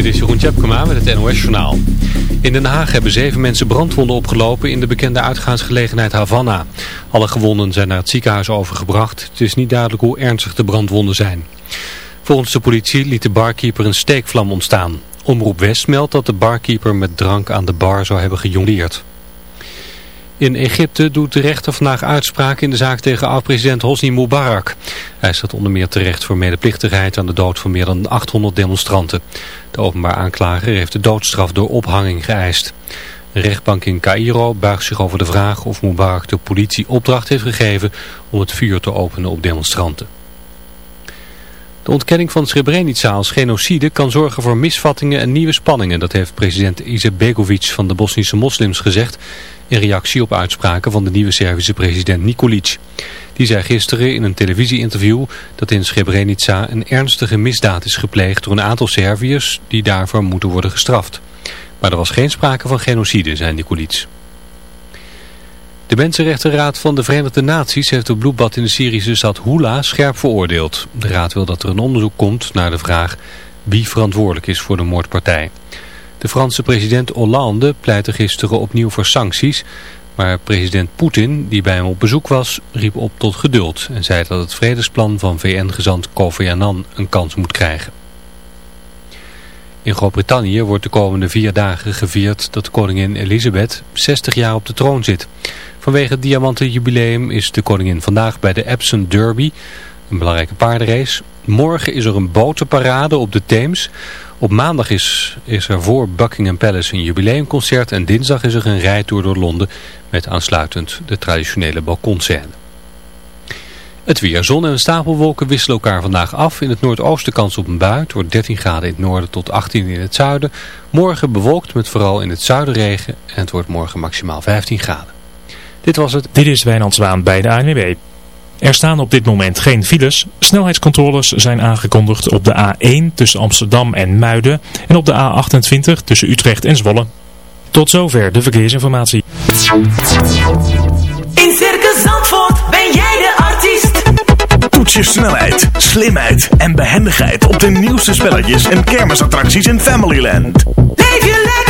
Dit is Jeroen Tjepkema met het NOS Journaal. In Den Haag hebben zeven mensen brandwonden opgelopen in de bekende uitgaansgelegenheid Havana. Alle gewonden zijn naar het ziekenhuis overgebracht. Het is niet duidelijk hoe ernstig de brandwonden zijn. Volgens de politie liet de barkeeper een steekvlam ontstaan. Omroep West meldt dat de barkeeper met drank aan de bar zou hebben gejongleerd. In Egypte doet de rechter vandaag uitspraak in de zaak tegen oud-president Hosni Mubarak. Hij staat onder meer terecht voor medeplichtigheid aan de dood van meer dan 800 demonstranten. De openbaar aanklager heeft de doodstraf door ophanging geëist. De rechtbank in Cairo buigt zich over de vraag of Mubarak de politie opdracht heeft gegeven om het vuur te openen op demonstranten. De ontkenning van Srebrenica als genocide kan zorgen voor misvattingen en nieuwe spanningen. Dat heeft president Izetbegovic van de Bosnische moslims gezegd in reactie op uitspraken van de nieuwe Servische president Nikolic. Die zei gisteren in een televisieinterview dat in Srebrenica een ernstige misdaad is gepleegd door een aantal Serviërs die daarvoor moeten worden gestraft. Maar er was geen sprake van genocide, zei Nikolic. De Mensenrechtenraad van de Verenigde Naties heeft het bloedbad in de Syrische stad Hula scherp veroordeeld. De raad wil dat er een onderzoek komt naar de vraag wie verantwoordelijk is voor de moordpartij. De Franse president Hollande pleitte gisteren opnieuw voor sancties, maar president Poetin, die bij hem op bezoek was, riep op tot geduld en zei dat het vredesplan van VN-gezant Kofi Annan een kans moet krijgen. In Groot-Brittannië wordt de komende vier dagen gevierd dat koningin Elizabeth 60 jaar op de troon zit. Vanwege het diamanten jubileum is de koningin vandaag bij de Epsom Derby, een belangrijke paardenrace. Morgen is er een botenparade op de Theems. Op maandag is, er voor Buckingham Palace een jubileumconcert en dinsdag is er een rijtour door Londen met aansluitend de traditionele balkonscène. Het weer. Zon en stapelwolken wisselen elkaar vandaag af. In het noordoosten kans op een bui. Het wordt 13 graden in het noorden tot 18 in het zuiden. Morgen bewolkt met vooral in het zuiden regen. En het wordt morgen maximaal 15 graden. Dit was het. Dit is Wijnand Zwaan bij de ANWB. Er staan op dit moment geen files. Snelheidscontroles zijn aangekondigd op de A1 tussen Amsterdam en Muiden en op de A28 tussen Utrecht en Zwolle. Tot zover de verkeersinformatie. In Circus Zandvoort ben jij de artiest. Toets je snelheid, slimheid en behendigheid op de nieuwste spelletjes en kermisattracties in Familyland. Leef je lekker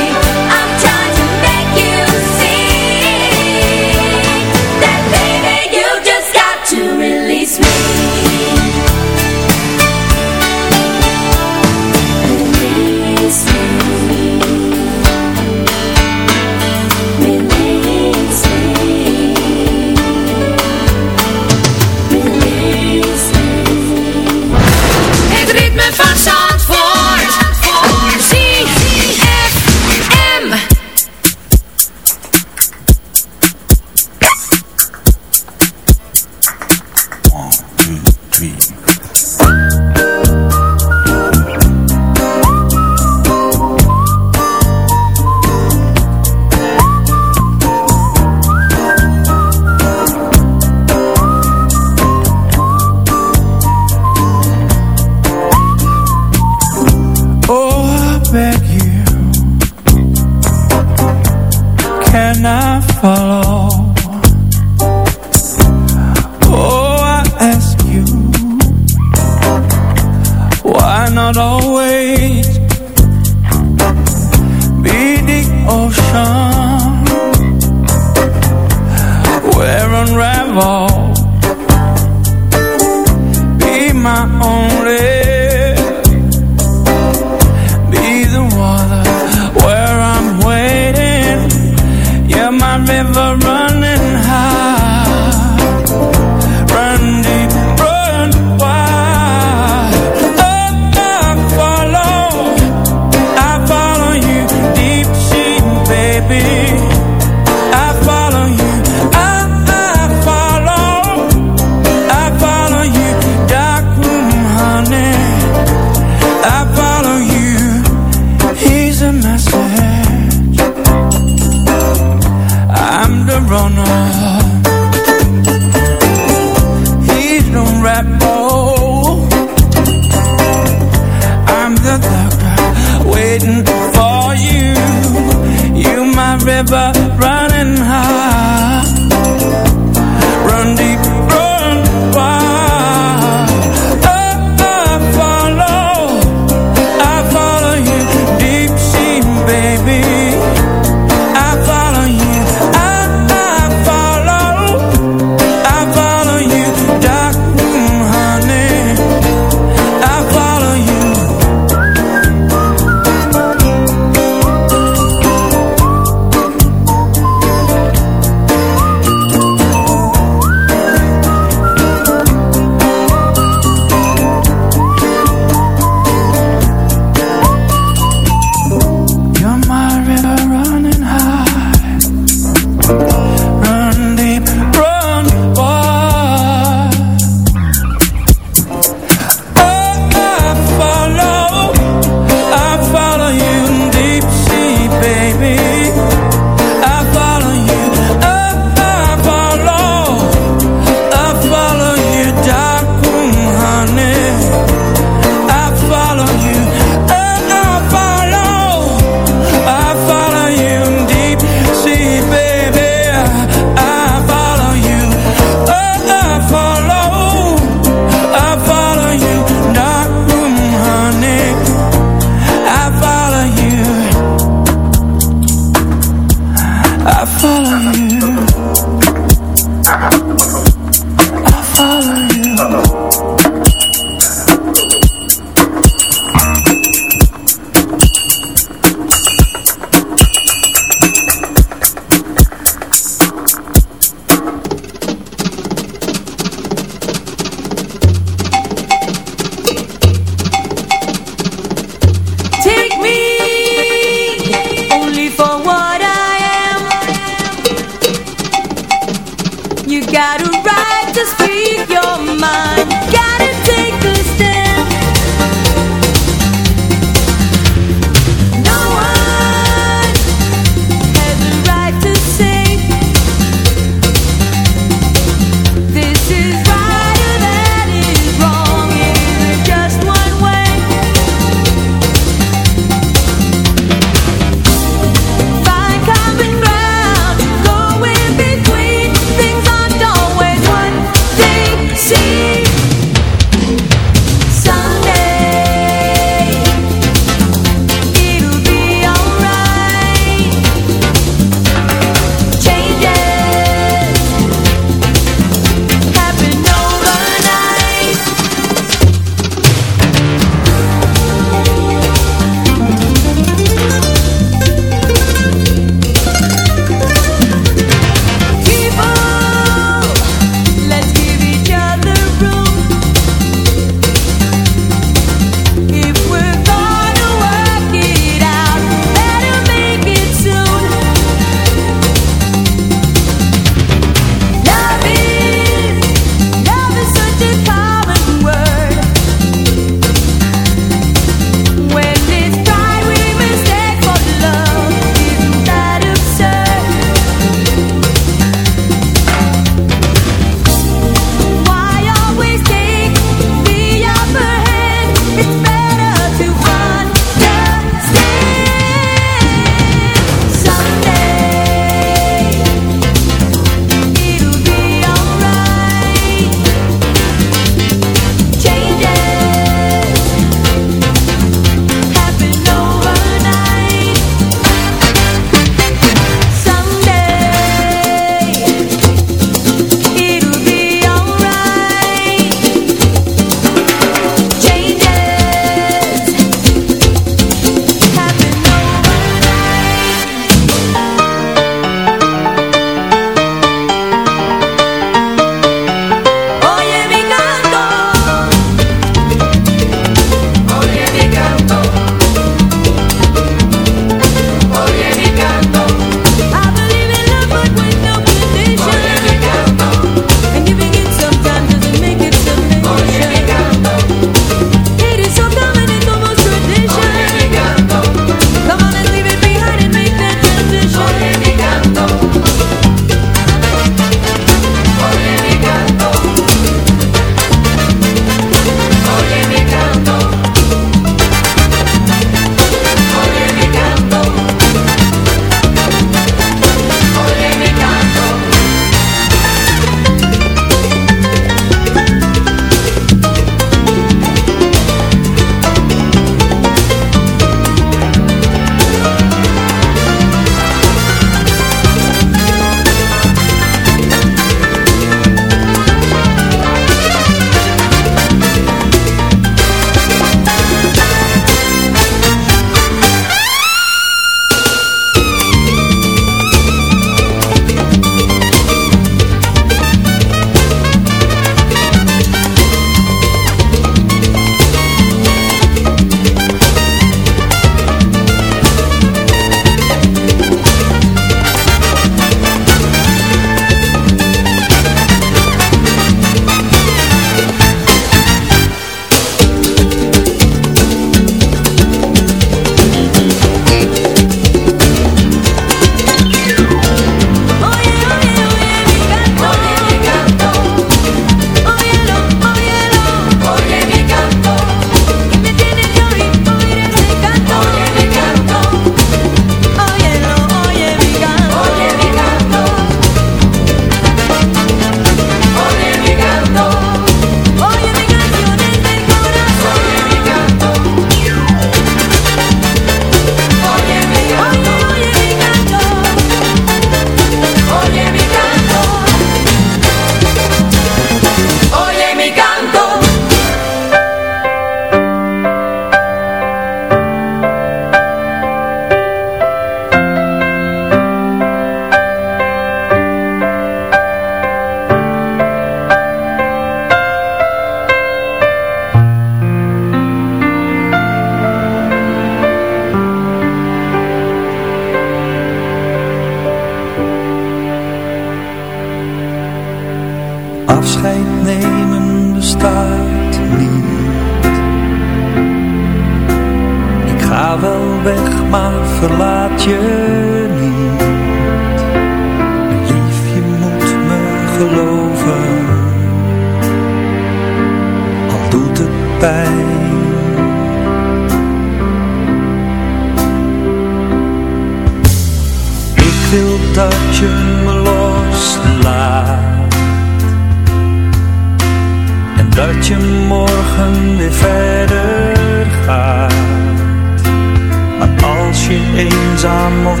of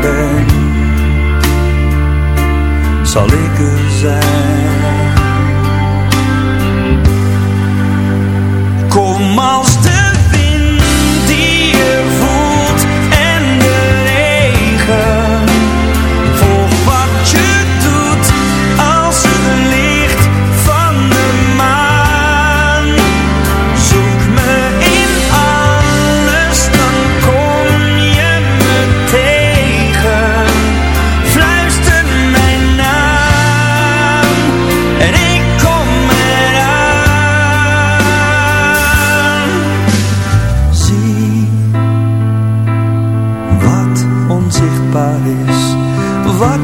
ben, zal ik er zijn. Kom als de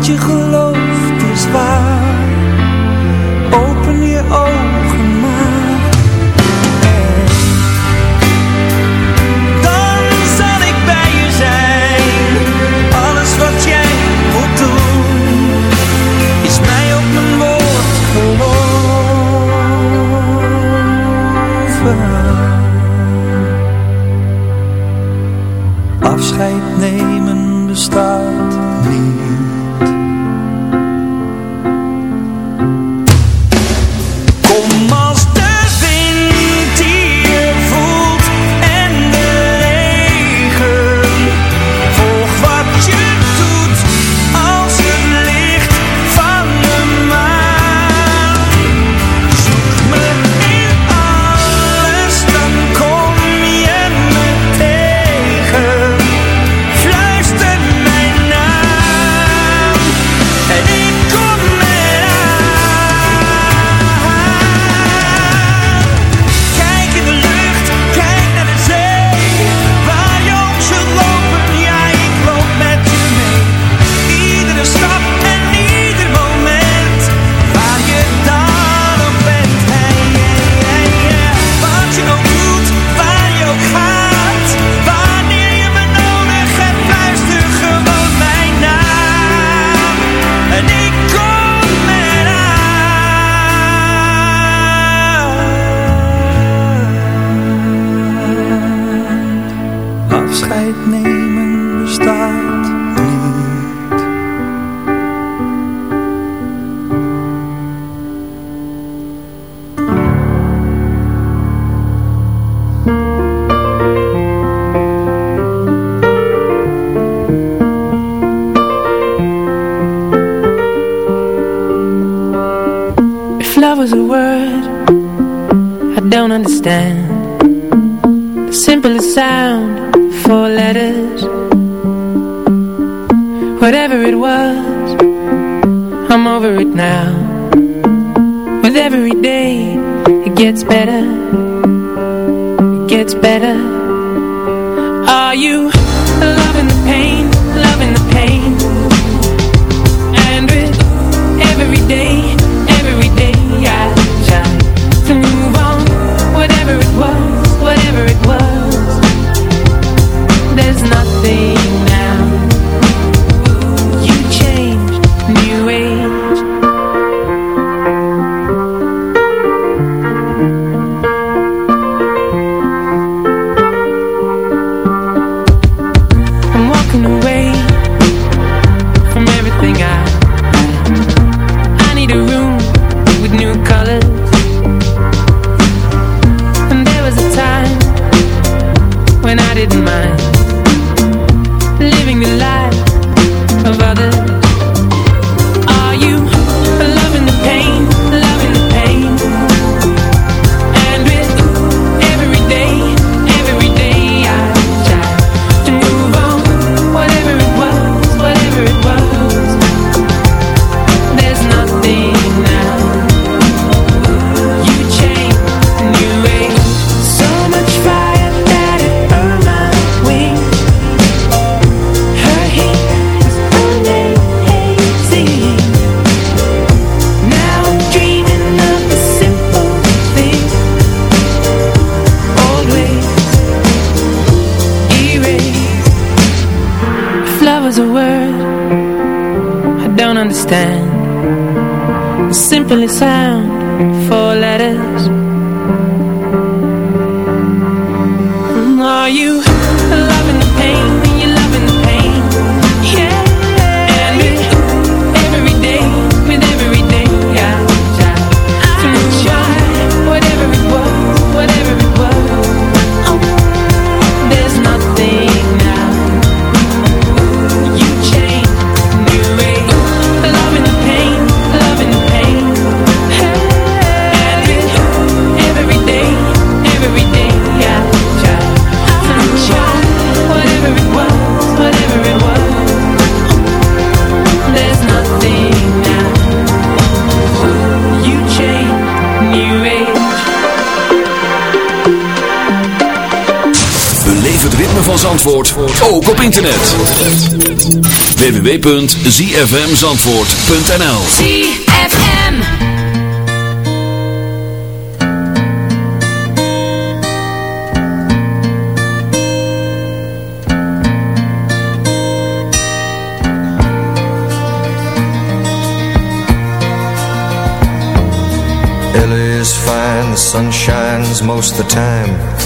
je geloof. Ritme van Zandvoort ook op internet. www.zfmzandvoort.nl ZFM. LA is fine, the sun shines most of the time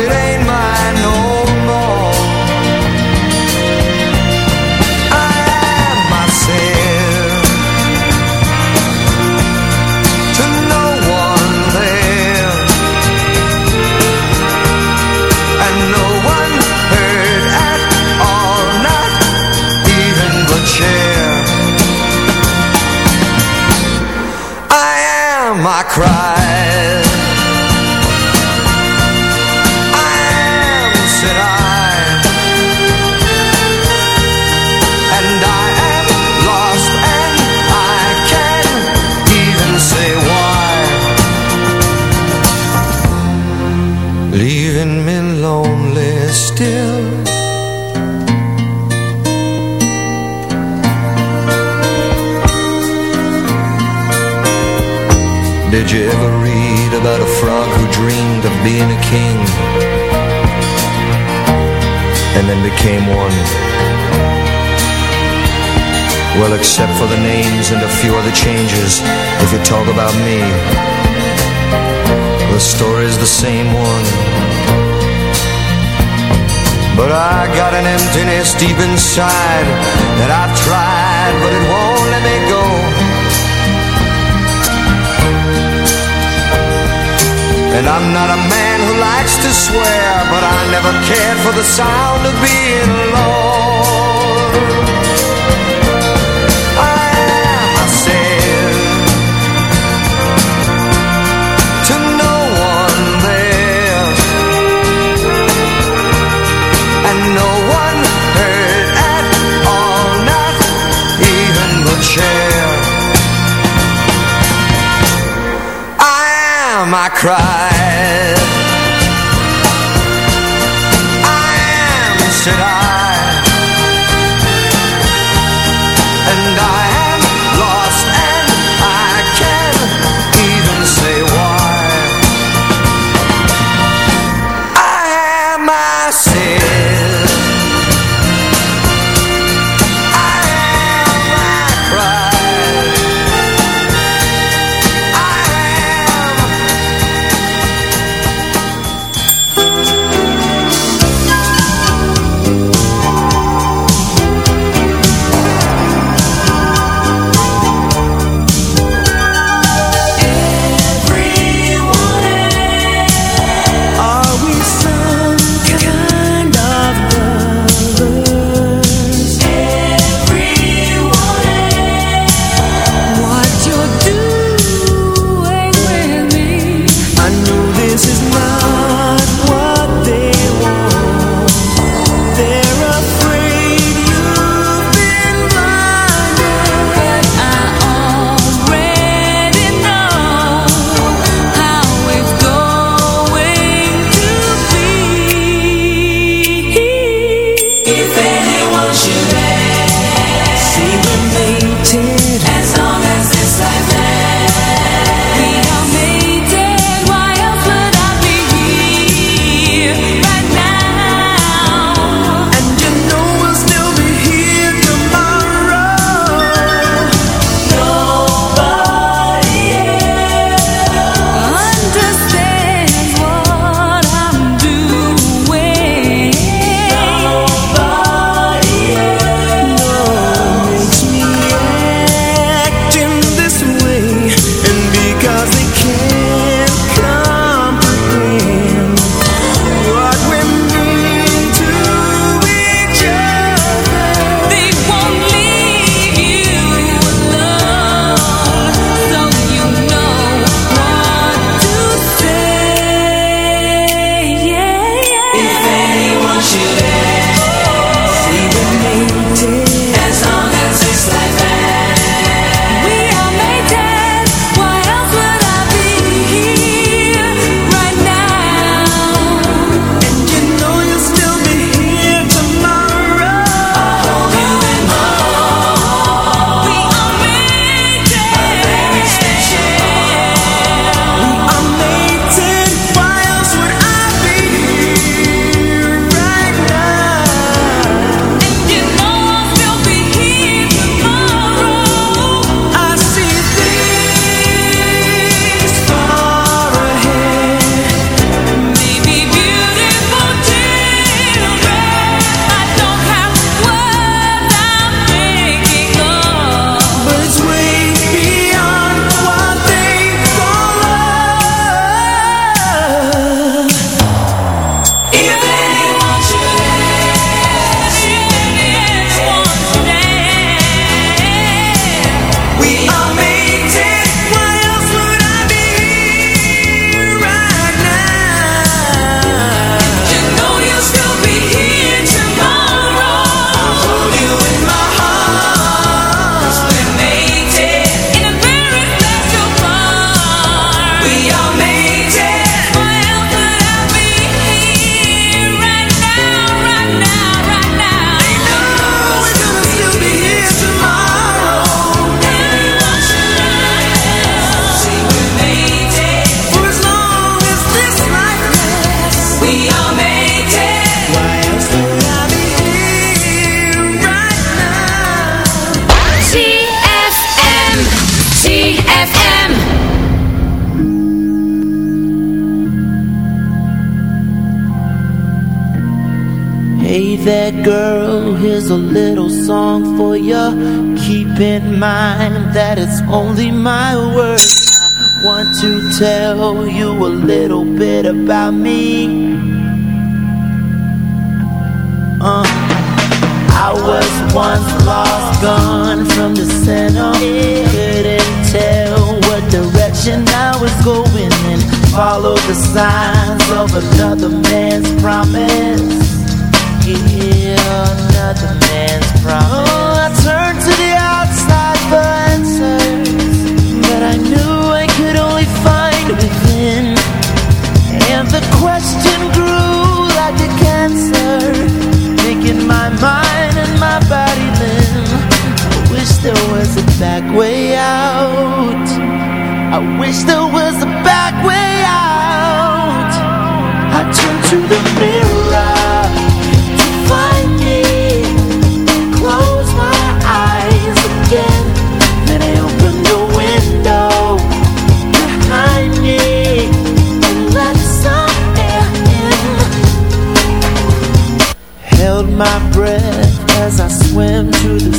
it Did you ever read about a frog who dreamed of being a king and then became one? Well, except for the names and a few other changes, if you talk about me, the story's the same one. But I got an emptiness deep inside that I've tried, but it won't let me go. And I'm not a man who likes to swear, but I never cared for the sound of being alone. Chair. I am, I cried. I am, said I. my words. I want to tell you a little bit about me. Uh, I was once lost, gone from the center. Couldn't tell what direction I was going in. Follow the signs of another man's promise. Yeah, another man's promise. Oh, I turned to the a cancer Making my mind and my body limb I wish there was a back way out. I wish there was a back way out. I turn to the mirror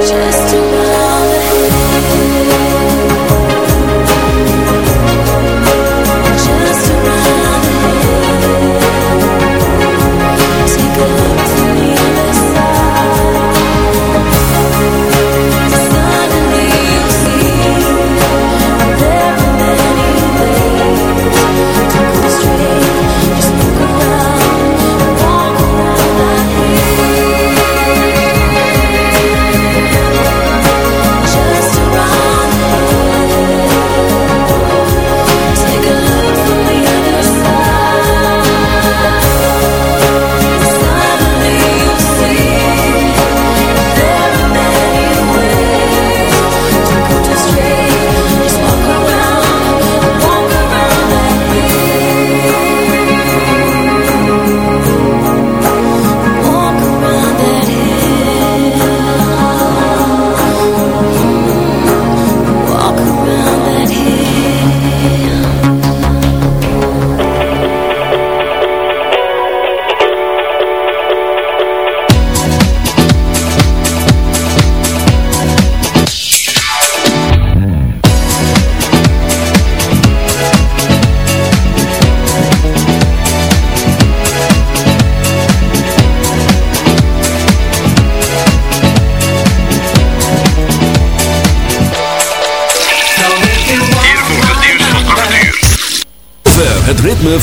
just to